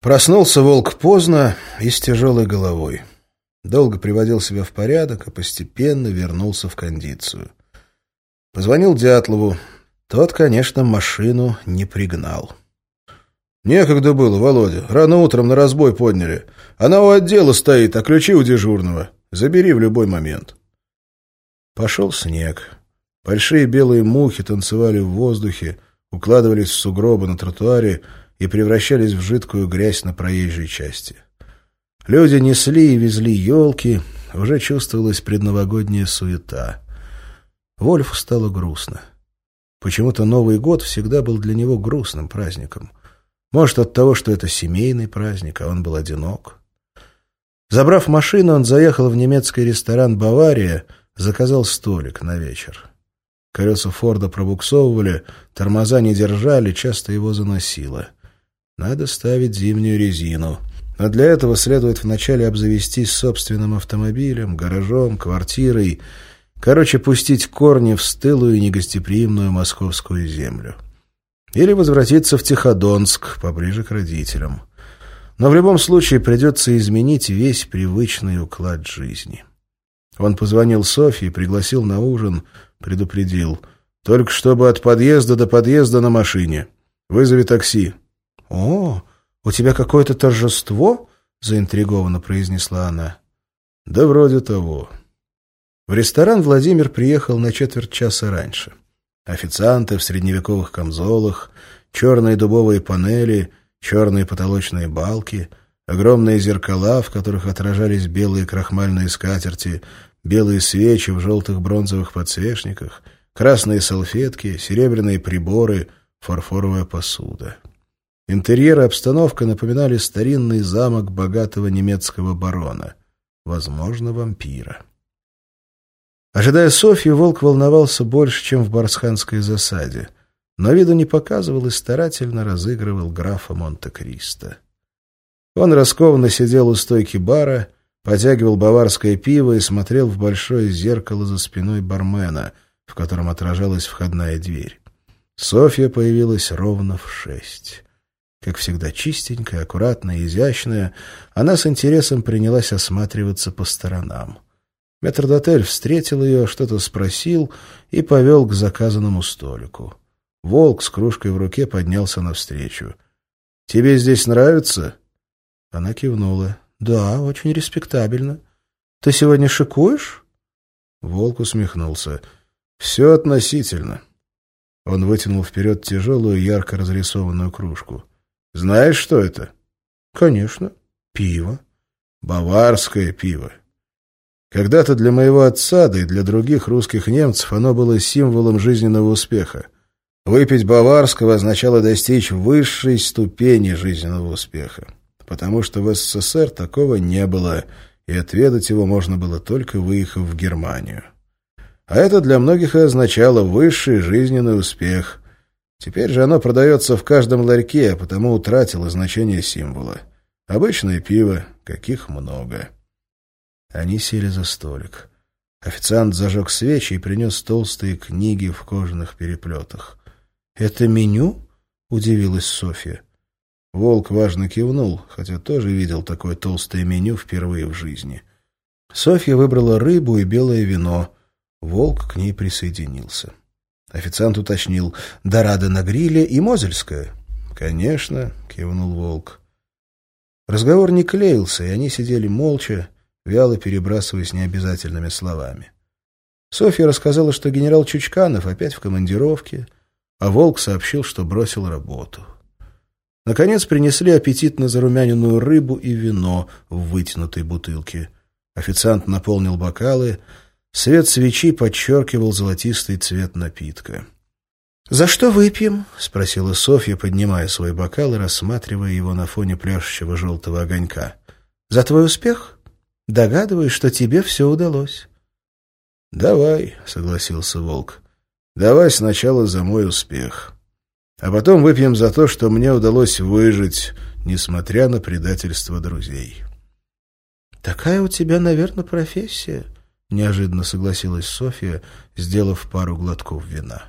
Проснулся волк поздно и с тяжелой головой. Долго приводил себя в порядок, а постепенно вернулся в кондицию. Позвонил Дятлову. Тот, конечно, машину не пригнал. «Некогда было, Володя. Рано утром на разбой подняли. Она у отдела стоит, а ключи у дежурного. Забери в любой момент». Пошел снег. Большие белые мухи танцевали в воздухе, укладывались в сугробы на тротуаре, и превращались в жидкую грязь на проезжей части. Люди несли и везли елки, уже чувствовалась предновогодняя суета. Вольфу стало грустно. Почему-то Новый год всегда был для него грустным праздником. Может, от того, что это семейный праздник, а он был одинок. Забрав машину, он заехал в немецкий ресторан «Бавария», заказал столик на вечер. Колеса Форда пробуксовывали, тормоза не держали, часто его заносило. Надо ставить зимнюю резину. Но для этого следует вначале обзавестись собственным автомобилем, гаражом, квартирой. Короче, пустить корни в стылую и негостеприимную московскую землю. Или возвратиться в Тиходонск, поближе к родителям. Но в любом случае придется изменить весь привычный уклад жизни. Он позвонил Софье, пригласил на ужин, предупредил. «Только чтобы от подъезда до подъезда на машине. Вызови такси. «О, у тебя какое-то торжество?» — заинтригованно произнесла она. «Да вроде того». В ресторан Владимир приехал на четверть часа раньше. Официанты в средневековых камзолах, черные дубовые панели, черные потолочные балки, огромные зеркала, в которых отражались белые крахмальные скатерти, белые свечи в желтых бронзовых подсвечниках, красные салфетки, серебряные приборы, фарфоровая посуда. Интерьер и обстановка напоминали старинный замок богатого немецкого барона, возможно, вампира. Ожидая Софью, волк волновался больше, чем в барсханской засаде, но виду не показывал и старательно разыгрывал графа Монте-Кристо. Он раскованно сидел у стойки бара, потягивал баварское пиво и смотрел в большое зеркало за спиной бармена, в котором отражалась входная дверь. Софья появилась ровно в шесть. Как всегда чистенькая, аккуратная, изящная, она с интересом принялась осматриваться по сторонам. Метрдотель встретил ее, что-то спросил и повел к заказанному столику. Волк с кружкой в руке поднялся навстречу. — Тебе здесь нравится? Она кивнула. — Да, очень респектабельно. Ты сегодня шикуешь? Волк усмехнулся. — Все относительно. Он вытянул вперед тяжелую, ярко разрисованную кружку. Знаешь, что это? Конечно. Пиво. Баварское пиво. Когда-то для моего отца, да и для других русских немцев оно было символом жизненного успеха. Выпить баварского означало достичь высшей ступени жизненного успеха, потому что в СССР такого не было, и отведать его можно было только выехав в Германию. А это для многих и означало высший жизненный успех, Теперь же оно продается в каждом ларьке, а потому утратило значение символа. Обычное пиво, каких много. Они сели за столик. Официант зажег свечи и принес толстые книги в кожаных переплетах. — Это меню? — удивилась Софья. Волк важно кивнул, хотя тоже видел такое толстое меню впервые в жизни. Софья выбрала рыбу и белое вино. Волк к ней присоединился. Официант уточнил. «Дорада на гриле и Мозельская?» «Конечно», — кивнул Волк. Разговор не клеился, и они сидели молча, вяло перебрасываясь необязательными словами. Софья рассказала, что генерал Чучканов опять в командировке, а Волк сообщил, что бросил работу. Наконец принесли аппетитно зарумяненную рыбу и вино в вытянутой бутылке. Официант наполнил бокалы — Свет свечи подчеркивал золотистый цвет напитка. «За что выпьем?» — спросила Софья, поднимая свой бокал и рассматривая его на фоне пляшущего желтого огонька. «За твой успех? Догадываюсь, что тебе все удалось». «Давай», — согласился Волк. «Давай сначала за мой успех. А потом выпьем за то, что мне удалось выжить, несмотря на предательство друзей». «Такая у тебя, наверное, профессия», — неожиданно согласилась Софья, сделав пару глотков вина.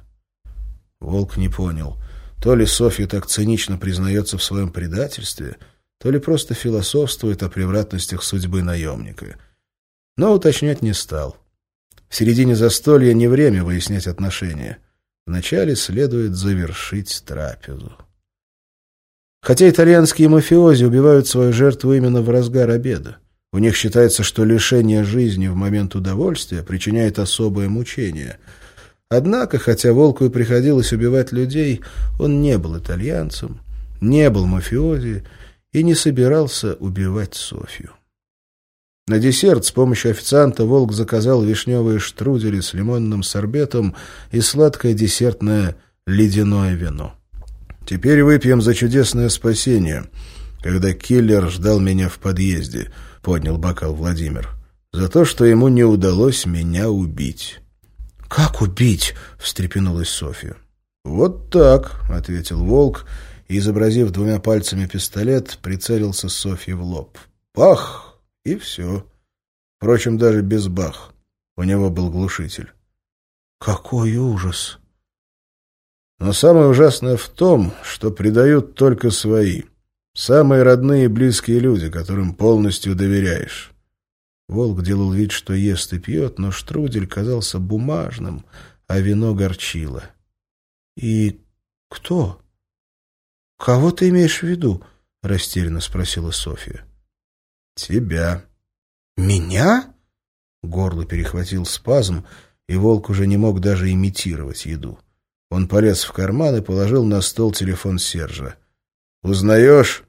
Волк не понял. То ли Софья так цинично признается в своем предательстве, то ли просто философствует о превратностях судьбы наемника. Но уточнять не стал. В середине застолья не время выяснять отношения. Вначале следует завершить трапезу. Хотя итальянские мафиози убивают свою жертву именно в разгар обеда. У них считается, что лишение жизни в момент удовольствия причиняет особое мучение. Однако, хотя Волку и приходилось убивать людей, он не был итальянцем, не был мафиози и не собирался убивать Софью. На десерт с помощью официанта Волк заказал вишневые штрудели с лимонным сорбетом и сладкое десертное ледяное вино. «Теперь выпьем за чудесное спасение», когда киллер ждал меня в подъезде —— поднял бокал Владимир. «За то, что ему не удалось меня убить». «Как убить?» — встрепенулась Софья. «Вот так», — ответил Волк, и, изобразив двумя пальцами пистолет, прицелился Софье в лоб. «Бах!» — и все. Впрочем, даже без бах. У него был глушитель. «Какой ужас!» Но самое ужасное в том, что предают только свои. Самые родные и близкие люди, которым полностью доверяешь. Волк делал вид, что ест и пьет, но штрудель казался бумажным, а вино горчило. — И кто? — Кого ты имеешь в виду? — растерянно спросила Софья. — Тебя. — Меня? Горло перехватил спазм, и волк уже не мог даже имитировать еду. Он полез в карман и положил на стол телефон Сержа. «Узнаешь?»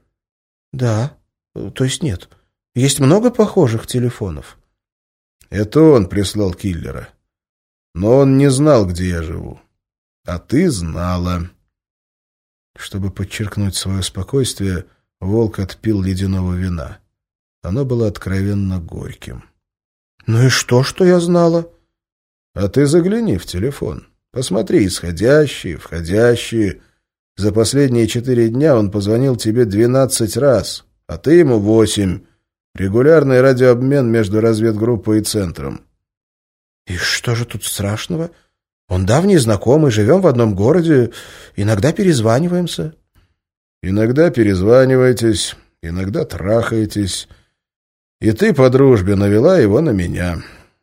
«Да. То есть нет. Есть много похожих телефонов». «Это он прислал киллера. Но он не знал, где я живу. А ты знала». Чтобы подчеркнуть свое спокойствие, волк отпил ледяного вина. Оно было откровенно горьким. «Ну и что, что я знала?» «А ты загляни в телефон. Посмотри, исходящие, входящие». За последние четыре дня он позвонил тебе двенадцать раз, а ты ему восемь. Регулярный радиообмен между разведгруппой и центром. И что же тут страшного? Он давний знакомый, живем в одном городе, иногда перезваниваемся. Иногда перезваниваетесь, иногда трахаетесь. И ты по дружбе навела его на меня.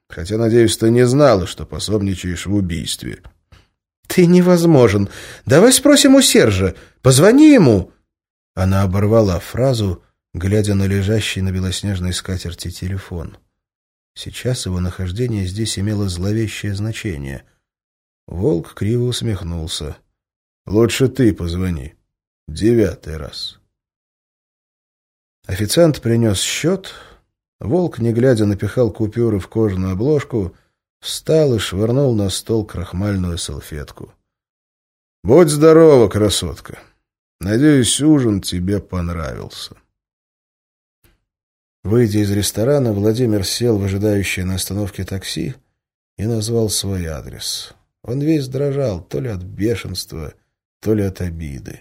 Хотя, надеюсь, ты не знала, что пособничаешь в убийстве. «Ты невозможен. Давай спросим у Сержа. Позвони ему». Она оборвала фразу, глядя на лежащий на белоснежной скатерти телефон. Сейчас его нахождение здесь имело зловещее значение. Волк криво усмехнулся. «Лучше ты позвони. Девятый раз». Официант принес счет. Волк, не глядя, напихал купюры в кожаную обложку — Встал и швырнул на стол крахмальную салфетку. «Будь здорова, красотка. Надеюсь, ужин тебе понравился». Выйдя из ресторана, Владимир сел в ожидающее на остановке такси и назвал свой адрес. Он весь дрожал, то ли от бешенства, то ли от обиды.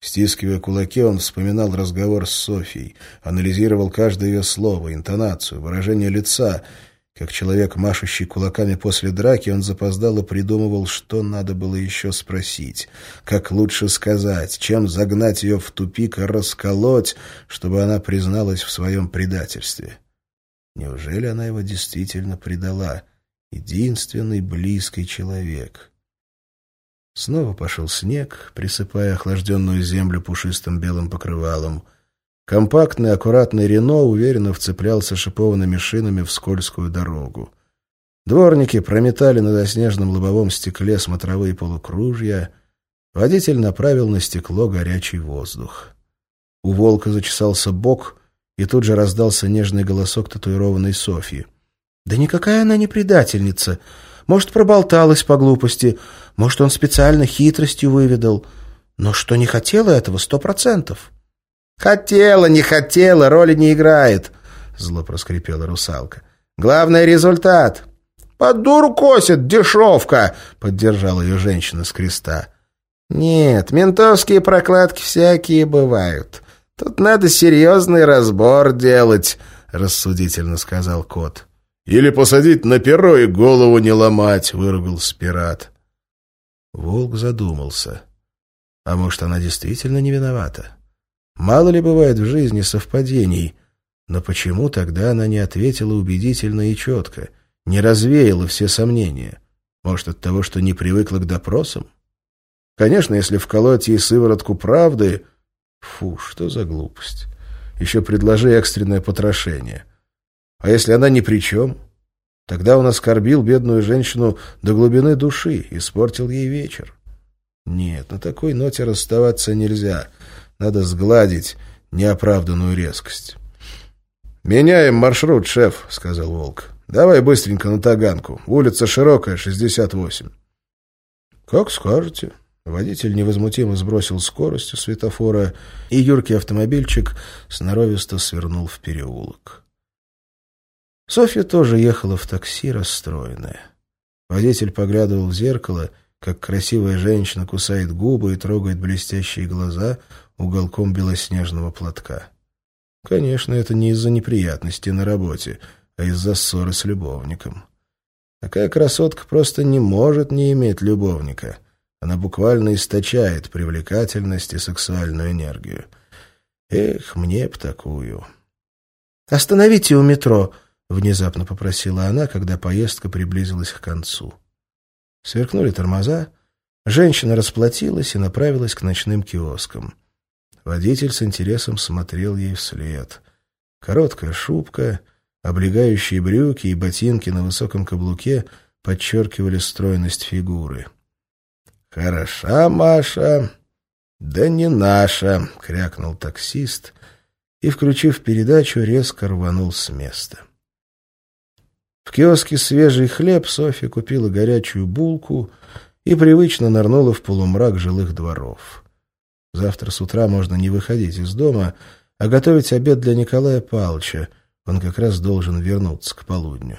Стискивая кулаки, он вспоминал разговор с Софией, анализировал каждое ее слово, интонацию, выражение лица — как человек, машущий кулаками после драки, он запоздало придумывал, что надо было еще спросить. Как лучше сказать, чем загнать ее в тупик и расколоть, чтобы она призналась в своем предательстве. Неужели она его действительно предала? Единственный близкий человек. Снова пошел снег, присыпая охлажденную землю пушистым белым покрывалом — Компактный, аккуратный Рено уверенно вцеплялся шипованными шинами в скользкую дорогу. Дворники прометали на доснежном лобовом стекле смотровые полукружья. Водитель направил на стекло горячий воздух. У волка зачесался бок, и тут же раздался нежный голосок татуированной Софьи. «Да никакая она не предательница. Может, проболталась по глупости, может, он специально хитростью выведал. Но что не хотела этого, сто процентов». «Хотела, не хотела, роли не играет», — зло проскрипела русалка. «Главный результат». «Под дуру косит, дешевка», — поддержала ее женщина с креста. «Нет, ментовские прокладки всякие бывают. Тут надо серьезный разбор делать», — рассудительно сказал кот. «Или посадить на перо и голову не ломать», — выругался пират. Волк задумался. «А может, она действительно не виновата?» Мало ли бывает в жизни совпадений. Но почему тогда она не ответила убедительно и четко, не развеяла все сомнения? Может, от того, что не привыкла к допросам? Конечно, если вколоть ей сыворотку правды... Фу, что за глупость. Еще предложи экстренное потрошение. А если она ни при чем? Тогда он оскорбил бедную женщину до глубины души, испортил ей вечер. Нет, на такой ноте расставаться нельзя. Надо сгладить неоправданную резкость. «Меняем маршрут, шеф», — сказал Волк. «Давай быстренько на Таганку. Улица широкая, 68». «Как скажете». Водитель невозмутимо сбросил скорость у светофора, и юркий автомобильчик сноровисто свернул в переулок. Софья тоже ехала в такси, расстроенная. Водитель поглядывал в зеркало, как красивая женщина кусает губы и трогает блестящие глаза уголком белоснежного платка. Конечно, это не из-за неприятностей на работе, а из-за ссоры с любовником. Такая красотка просто не может не иметь любовника. Она буквально источает привлекательность и сексуальную энергию. Эх, мне б такую. «Остановите у метро», — внезапно попросила она, когда поездка приблизилась к концу. Сверкнули тормоза, женщина расплатилась и направилась к ночным киоскам. Водитель с интересом смотрел ей вслед. Короткая шубка, облегающие брюки и ботинки на высоком каблуке подчеркивали стройность фигуры. «Хороша Маша, да не наша!» — крякнул таксист и, включив передачу, резко рванул с места. В киоске «Свежий хлеб» Софья купила горячую булку и привычно нырнула в полумрак жилых дворов. Завтра с утра можно не выходить из дома, а готовить обед для Николая Павловича. Он как раз должен вернуться к полудню.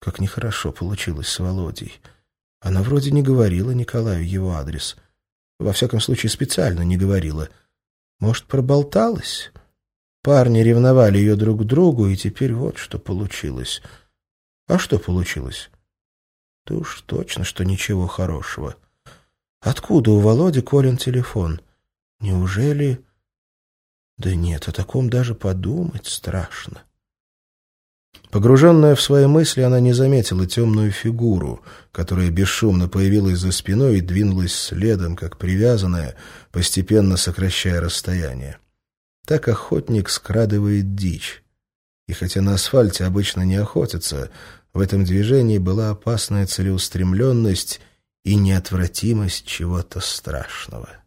Как нехорошо получилось с Володей. Она вроде не говорила Николаю его адрес. Во всяком случае, специально не говорила. Может, проболталась? Парни ревновали ее друг к другу, и теперь вот что получилось — а что получилось? Да уж точно, что ничего хорошего. Откуда у Володи Колин телефон? Неужели... Да нет, о таком даже подумать страшно. Погруженная в свои мысли, она не заметила темную фигуру, которая бесшумно появилась за спиной и двинулась следом, как привязанная, постепенно сокращая расстояние. Так охотник скрадывает дичь. И хотя на асфальте обычно не охотятся, в этом движении была опасная целеустремленность и неотвратимость чего-то страшного.